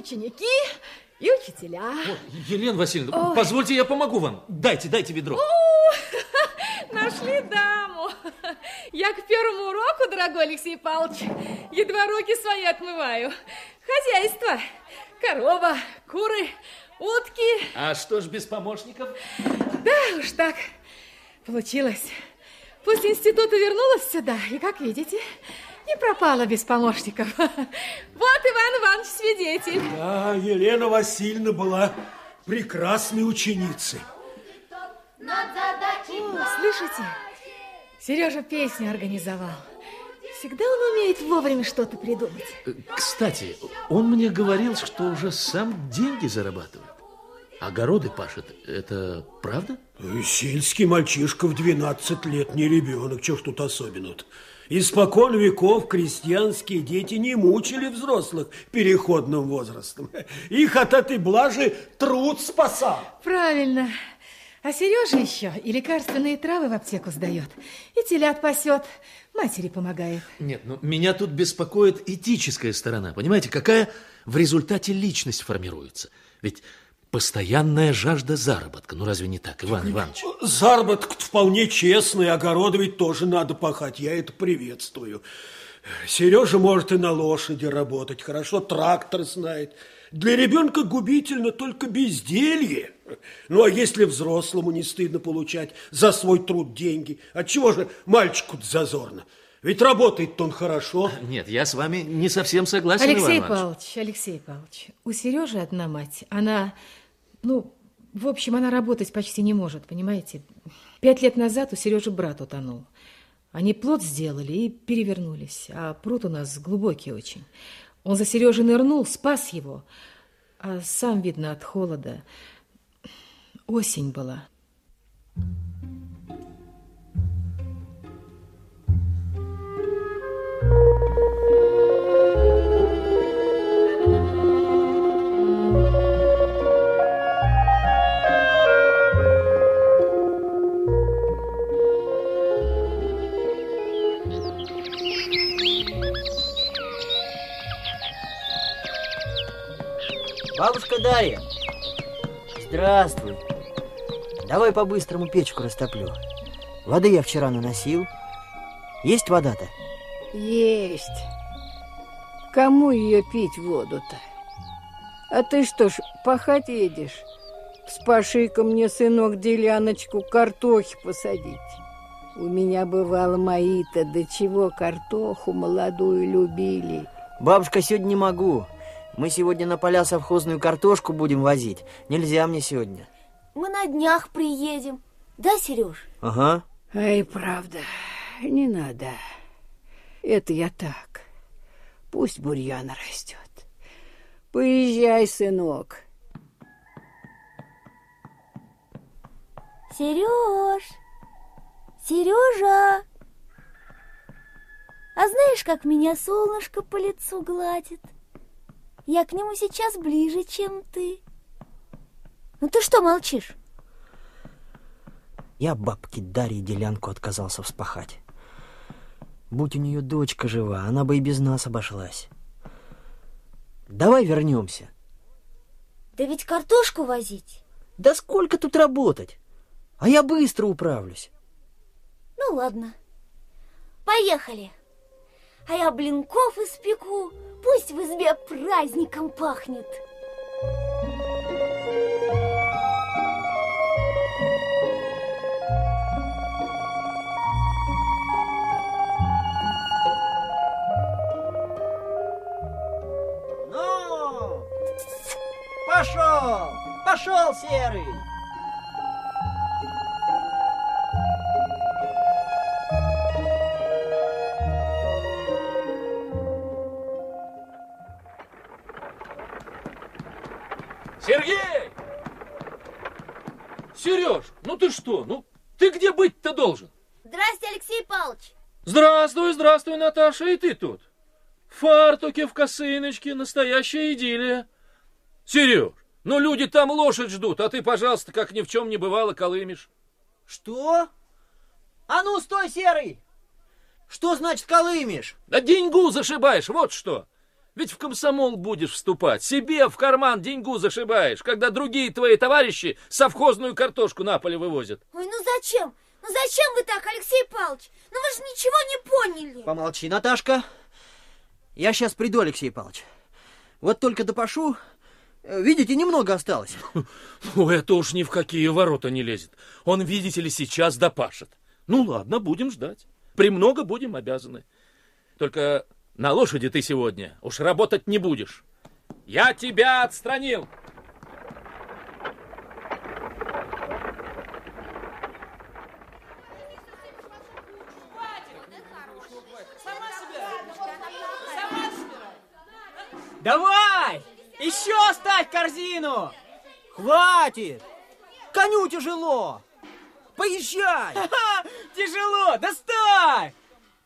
ученики, и учителя. О, Елена Васильевна, Ой. позвольте, я помогу вам. Дайте, дайте ведро. О, нашли даму. Я к первому уроку, дорогой Алексей Павлович, едва руки свои отмываю. Хозяйство. Корова, куры, утки. А что ж без помощников? Да уж так получилось. После института вернулась сюда, и, как видите, не пропала без помощников. Вот Иван Иванович свидетель. Да, Елена Васильевна была прекрасной ученицей. О, слышите? Сережа песню организовал. Всегда он умеет вовремя что-то придумать. Э, кстати, он мне говорил, что уже сам деньги зарабатывает. Огороды пашет. Это правда? Сельский мальчишка в 12 лет не ребенок. Чего ж тут особенного-то? Испокон веков крестьянские дети не мучили взрослых переходным возрастом. Их от этой блажи труд спасал. Правильно. А Сережа еще и лекарственные травы в аптеку сдает, и телят пасет, матери помогает. Нет, ну меня тут беспокоит этическая сторона. Понимаете, какая в результате личность формируется? Ведь постоянная жажда заработка. Ну, разве не так, Иван Иванович? Заработок вполне честный, огороды ведь тоже надо пахать, я это приветствую. Сережа может и на лошади работать, хорошо трактор знает. Для ребенка губительно только безделье. Ну, а если взрослому не стыдно получать за свой труд деньги, отчего же мальчику зазорно? Ведь работает он хорошо. Нет, я с вами не совсем согласен, Алексей Иван Павлович, Алексей Павлович, у Сережи одна мать, она ну, в общем, она работать почти не может, понимаете? Пять лет назад у Сережи брат утонул. Они плод сделали и перевернулись, а пруд у нас глубокий очень. Он за Сережей нырнул, спас его, а сам, видно, от холода. Осень была. Бабушка Дарья, здравствуй. Давай по-быстрому печку растоплю. Воды я вчера наносил. Есть вода-то? Есть. Кому ее пить воду-то? А ты что ж, пахать едешь? Спаши-ка мне, сынок, деляночку картохи посадить. У меня бывало мои-то до чего картоху молодую любили. Бабушка, сегодня не могу. Мы сегодня на поля совхозную картошку будем возить. Нельзя мне сегодня. Мы на днях приедем. Да, Сереж? Ага. Ай, правда, не надо. Это я так. Пусть бурьян растет. Поезжай, сынок. Сереж! Сережа! А знаешь, как меня солнышко по лицу гладит? Я к нему сейчас ближе, чем ты. Ну ты что молчишь? Я бабке Дарье делянку отказался вспахать. Будь у нее дочка жива, она бы и без нас обошлась. Давай вернемся. Да ведь картошку возить. Да сколько тут работать? А я быстро управлюсь. Ну ладно, поехали. А я блинков испеку, Пусть в избе праздником пахнет. Ну, пошел, пошел, Серый. Сергей! Сереж, ну ты что? Ну ты где быть-то должен? Здрасте, Алексей Павлович. Здравствуй, здравствуй, Наташа, и ты тут. В фартуке, в косыночке, настоящая идиллия. Сереж, ну люди там лошадь ждут, а ты, пожалуйста, как ни в чем не бывало, колымешь. Что? А ну, стой, Серый! Что значит колымешь? Да деньгу зашибаешь, вот что. Ведь в комсомол будешь вступать, себе в карман деньгу зашибаешь, когда другие твои товарищи совхозную картошку на поле вывозят. Ой, ну зачем? Ну зачем вы так, Алексей Павлович? Ну вы же ничего не поняли. Помолчи, Наташка. Я сейчас приду, Алексей Павлович. Вот только допашу. Э, Видите, немного осталось. Ну, это уж ни в какие ворота не лезет. Он, видите ли, сейчас допашет. Ну, ладно, будем ждать. Премного будем обязаны. Только на лошади ты сегодня уж работать не будешь. Я тебя отстранил. Давай! Еще ставь корзину! Хватит! Коню тяжело! Поезжай! Тяжело, доставь!